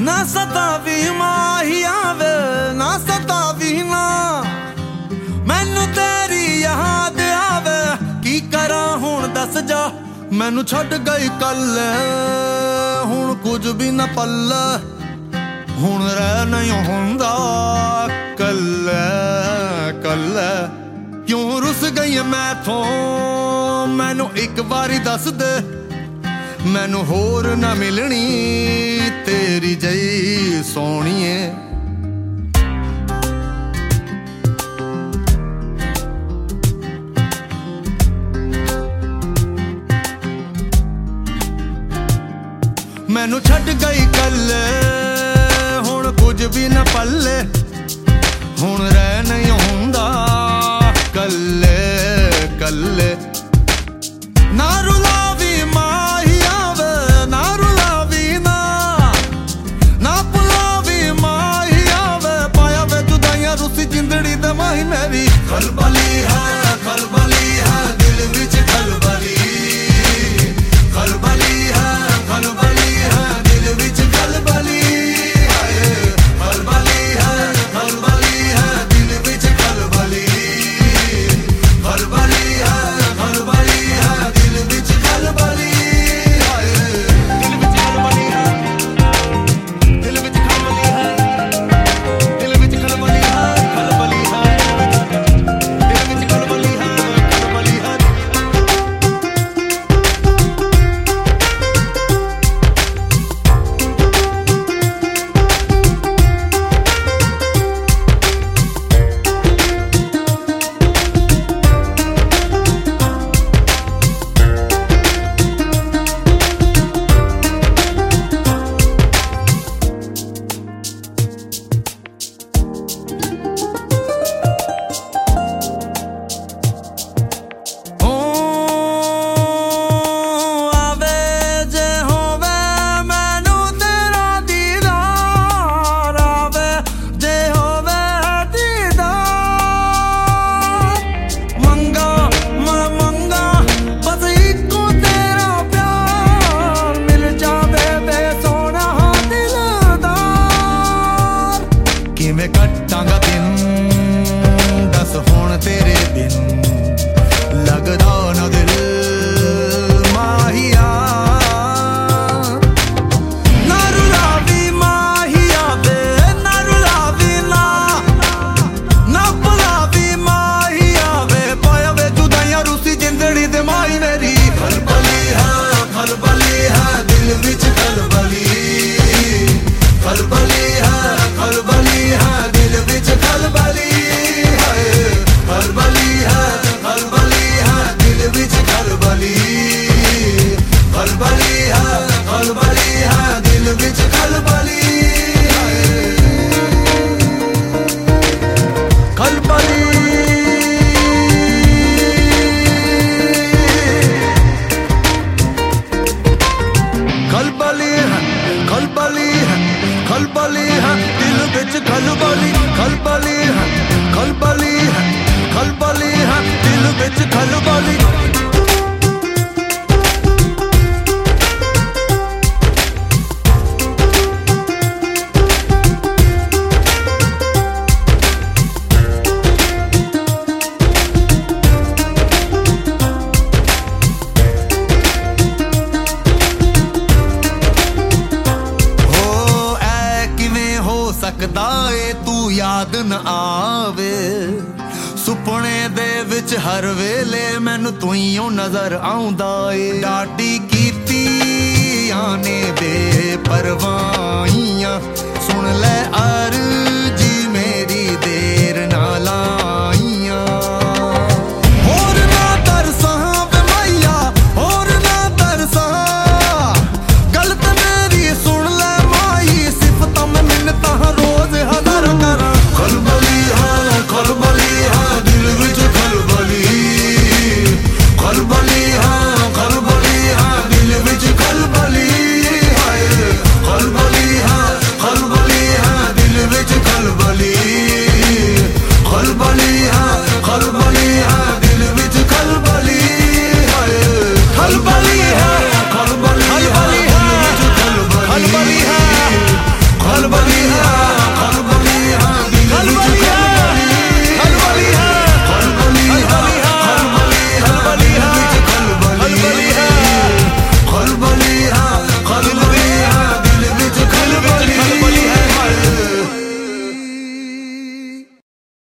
ਨਾ ਸਤਾਵੀ ਮਾਹੀਆਂ ਵੇ ਨਾ ਸਤਾਵੀ ਨਾ। ਮੈਨੂੰ ਤੇਰੀ ਯਾਦ ਆਵੇ, ਕੀ ਕਰਾਂ ਹੁਣ ਦੱਸ ਜਾ। ਮੈਨੂੰ ਛੱਡ ਗਈ ਕੱਲ, ਹੁਣ ਕੁਝ ਵੀ ਨਾ ਪੱਲ। ਹੁਣ ਰਹਿ ਨਹੀਂ ਹੁੰਦਾ ਕੱਲ ਕੱਲ। ਕਿਉਂ ਰੁੱਸ ਗਈ ਮੈਂ ਤੋਂ ਮੈਨੂੰ ਇੱਕ ਵਾਰੀ ਦੱਸ ਦੇ। ਮੈਨੂੰ ਹੋਰ ਨਾ ਮਿਲਣੀ ਤੇਰੀ ਜਈ ਸੋਹਣੀਏ। ਮੈਨੂੰ ਛੱਡ ਗਈ ਕੱਲ, ਹੁਣ ਕੁਝ ਵੀ ਨਾ ਪੱਲੇ। ਹੁਣ ਰਹਿ ਨਹੀਂ ਹੁੰਦਾ, ਕੱਲੇ ਕੱਲੇ। Barbar ਯਾਦ ਆਵੇ, ਸੁਪਨੇ ਦੇ ਵਿੱਚ ਹਰ ਵੇਲੇ ਮੈਨੂੰ ਤੂੰ ਹੀ ਨਜ਼ਰ ਆਉਂਦਾ ਏ। ਡਾਡੀ ਕੀਤੀ ਆਨੇ ਬੇ ਪਰਵਾਹੀਆਂ ਸੁਣ ਲੈ ਆਰ